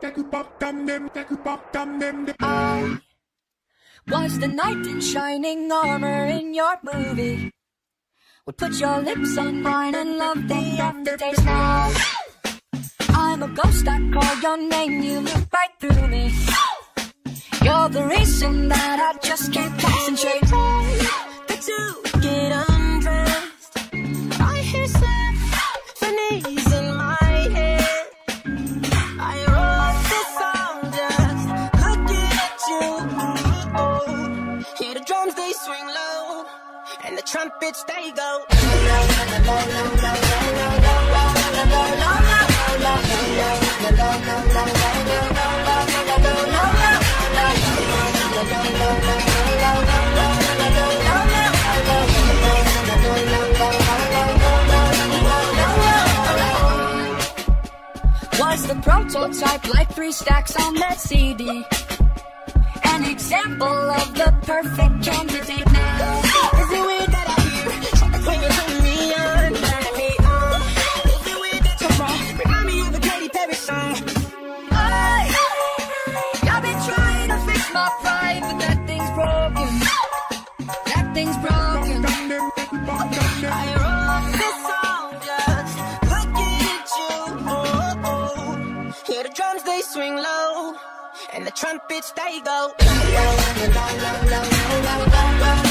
I was the knight in shining armor in your movie. Would put your lips on mine and love the aftertaste now. I'm a ghost, I call your name, you look right through me. You're the reason that I just can't low, and the trumpets, they go. Was the prototype like three stacks on that CD? An example of the perfect candidate That thing's broken. I wrote this song just looking at you. Oh, oh. Hear the drums, they swing low, and the trumpets, they go. Trying